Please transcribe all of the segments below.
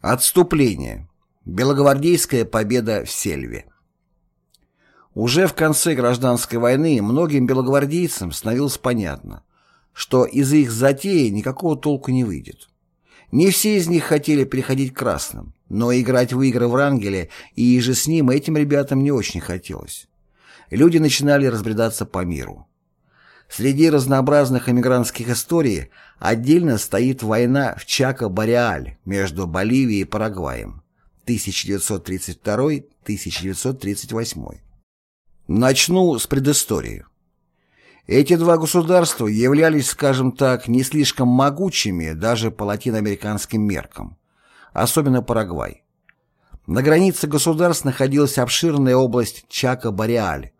Отступление. Белогвардейская победа в Сельве. Уже в конце гражданской войны многим белогвардейцам становилось понятно, что из их затеи никакого толку не выйдет. Не все из них хотели переходить к красным, но играть в игры в Рангеле и же с ним этим ребятам не очень хотелось. Люди начинали разбредаться по миру. Среди разнообразных эмигрантских историй отдельно стоит война в Чако-Бореаль между Боливией и Парагваем 1932-1938. Начну с предыстории. Эти два государства являлись, скажем так, не слишком могучими даже по латиноамериканским меркам, особенно Парагвай. На границе государств находилась обширная область Чако-Бореаль,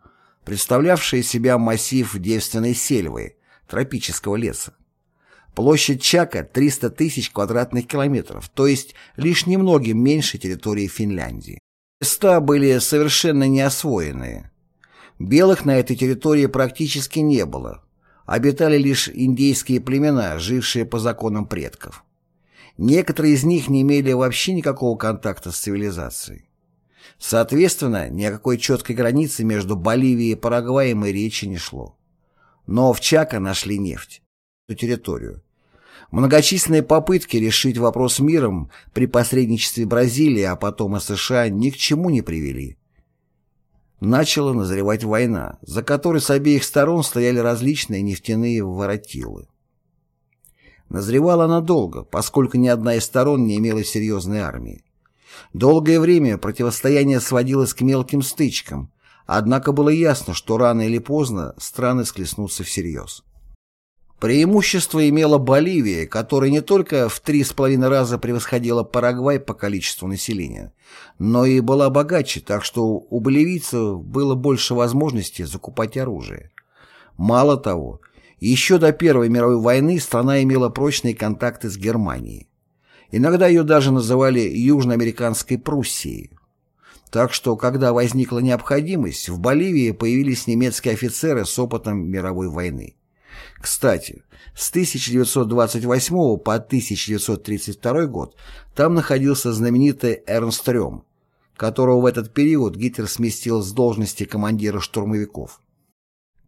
представлявшая себя массив девственной сельвы, тропического леса. Площадь Чака 300 тысяч квадратных километров, то есть лишь немногим меньше территории Финляндии. Места были совершенно неосвоенные. Белых на этой территории практически не было. Обитали лишь индейские племена, жившие по законам предков. Некоторые из них не имели вообще никакого контакта с цивилизацией. Соответственно, ни о какой четкой границе между Боливией и Парагваем и речи не шло. Но в Чако нашли нефть, эту территорию. Многочисленные попытки решить вопрос миром при посредничестве Бразилии, а потом и США ни к чему не привели. Начала назревать война, за которой с обеих сторон стояли различные нефтяные воротилы. Назревала она долго, поскольку ни одна из сторон не имела серьезной армии. Долгое время противостояние сводилось к мелким стычкам, однако было ясно, что рано или поздно страны склеснутся всерьез. Преимущество имела Боливия, которая не только в три с половиной раза превосходила Парагвай по количеству населения, но и была богаче, так что у боливийцев было больше возможностей закупать оружие. Мало того, еще до Первой мировой войны страна имела прочные контакты с Германией. Иногда ее даже называли Южноамериканской Пруссией. Так что, когда возникла необходимость, в Боливии появились немецкие офицеры с опытом мировой войны. Кстати, с 1928 по 1932 год там находился знаменитый Эрнст Рём, которого в этот период Гитлер сместил с должности командира штурмовиков.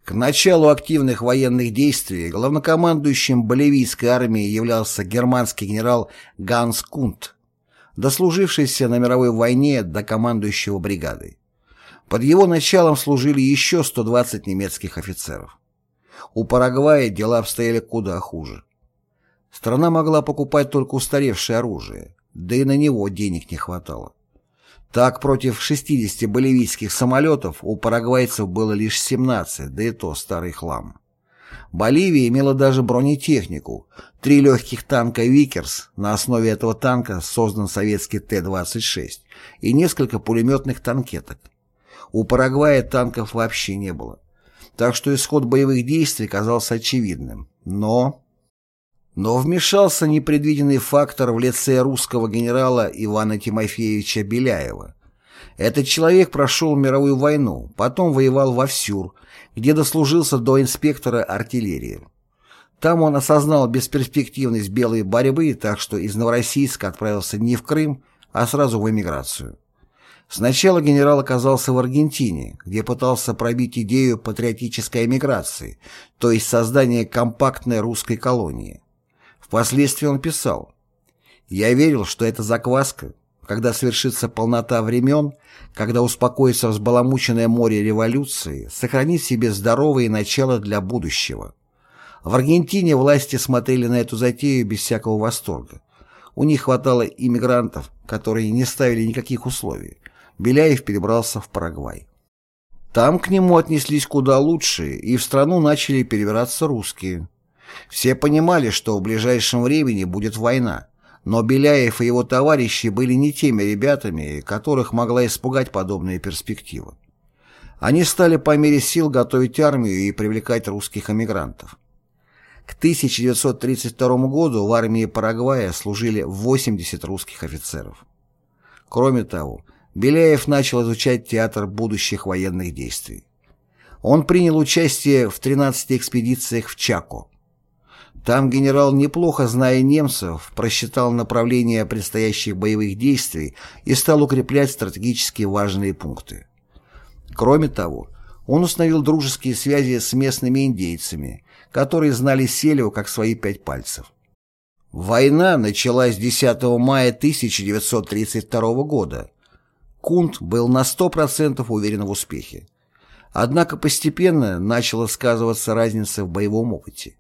К началу активных военных действий главнокомандующим боливийской армии являлся германский генерал Ганс Кунт, дослужившийся на мировой войне до командующего бригадой. Под его началом служили еще 120 немецких офицеров. У Парагвая дела обстояли куда хуже. Страна могла покупать только устаревшее оружие, да и на него денег не хватало. Так, против 60 боливийских самолетов у парагвайцев было лишь 17, да и то старый хлам. Боливия имела даже бронетехнику. Три легких танка «Виккерс», на основе этого танка создан советский Т-26, и несколько пулеметных танкеток. У Парагвая танков вообще не было. Так что исход боевых действий казался очевидным. Но... Но вмешался непредвиденный фактор в лице русского генерала Ивана Тимофеевича Беляева. Этот человек прошел мировую войну, потом воевал во ВСЮР, где дослужился до инспектора артиллерии. Там он осознал бесперспективность белой борьбы, так что из Новороссийска отправился не в Крым, а сразу в эмиграцию. Сначала генерал оказался в Аргентине, где пытался пробить идею патриотической эмиграции, то есть создания компактной русской колонии. Впоследствии он писал «Я верил, что это закваска, когда свершится полнота времен, когда успокоится взбаламученное море революции, сохранит себе здоровые начала для будущего». В Аргентине власти смотрели на эту затею без всякого восторга. У них хватало иммигрантов, которые не ставили никаких условий. Беляев перебрался в Парагвай. Там к нему отнеслись куда лучше, и в страну начали перебираться русские. Все понимали, что в ближайшем времени будет война, но Беляев и его товарищи были не теми ребятами, которых могла испугать подобная перспектива. Они стали по мере сил готовить армию и привлекать русских эмигрантов. К 1932 году в армии Парагвая служили 80 русских офицеров. Кроме того, Беляев начал изучать театр будущих военных действий. Он принял участие в 13 экспедициях в Чако, Там генерал, неплохо зная немцев, просчитал направление предстоящих боевых действий и стал укреплять стратегически важные пункты. Кроме того, он установил дружеские связи с местными индейцами, которые знали Селио как свои пять пальцев. Война началась 10 мая 1932 года. Кунт был на 100% уверен в успехе. Однако постепенно начала сказываться разница в боевом опыте.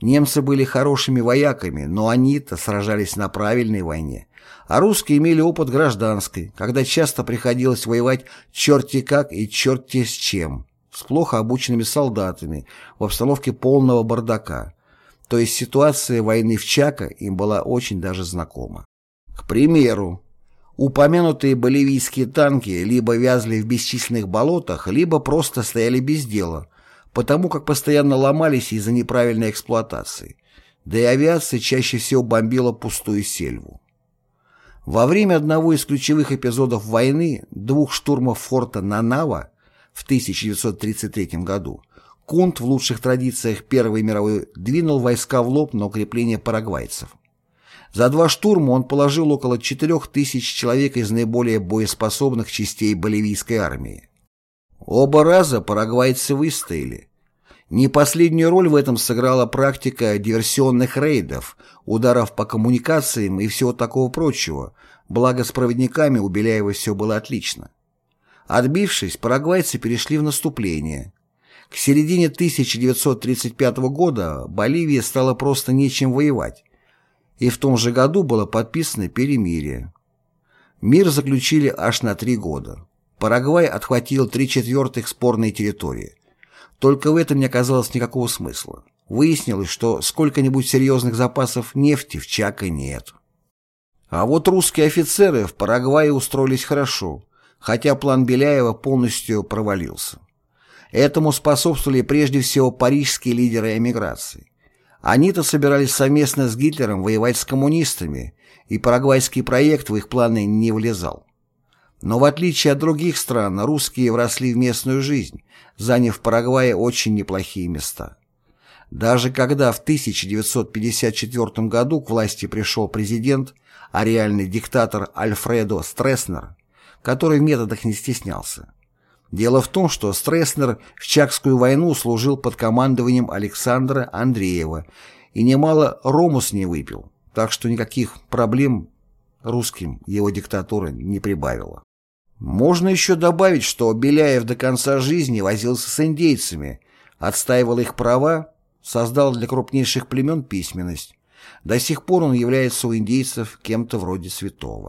Немцы были хорошими вояками, но они-то сражались на правильной войне, а русские имели опыт гражданской, когда часто приходилось воевать черти как и черти с чем, с плохо обученными солдатами, в обстановке полного бардака. То есть ситуация войны в Чако им была очень даже знакома. К примеру, упомянутые боливийские танки либо вязли в бесчисленных болотах, либо просто стояли без дела – потому как постоянно ломались из-за неправильной эксплуатации, да и авиация чаще всего бомбила пустую сельву. Во время одного из ключевых эпизодов войны, двух штурмов форта Нанава в 1933 году, Кунт в лучших традициях Первой мировой двинул войска в лоб на укрепление парагвайцев. За два штурма он положил около 4000 человек из наиболее боеспособных частей боливийской армии. Оба раза парагвайцы выстояли. Не последнюю роль в этом сыграла практика диверсионных рейдов, ударов по коммуникациям и всего такого прочего, благо с проводниками у Беляева все было отлично. Отбившись, парагвайцы перешли в наступление. К середине 1935 года Боливия стала просто нечем воевать, и в том же году было подписано перемирие. Мир заключили аж на три года. Парагвай отхватил три четвертых спорной территории. Только в этом не оказалось никакого смысла. Выяснилось, что сколько-нибудь серьезных запасов нефти в Чако нет. А вот русские офицеры в Парагвае устроились хорошо, хотя план Беляева полностью провалился. Этому способствовали прежде всего парижские лидеры эмиграции. Они-то собирались совместно с Гитлером воевать с коммунистами, и парагвайский проект в их планы не влезал. Но в отличие от других стран, русские вросли в местную жизнь, заняв в Парагвае очень неплохие места. Даже когда в 1954 году к власти пришел президент, а реальный диктатор Альфредо Стресснер, который в методах не стеснялся. Дело в том, что Стресснер в Чакскую войну служил под командованием Александра Андреева и немало рому с ней выпил, так что никаких проблем русским его диктатура не прибавила. Можно еще добавить, что Беляев до конца жизни возился с индейцами, отстаивал их права, создал для крупнейших племен письменность. До сих пор он является у индейцев кем-то вроде святого.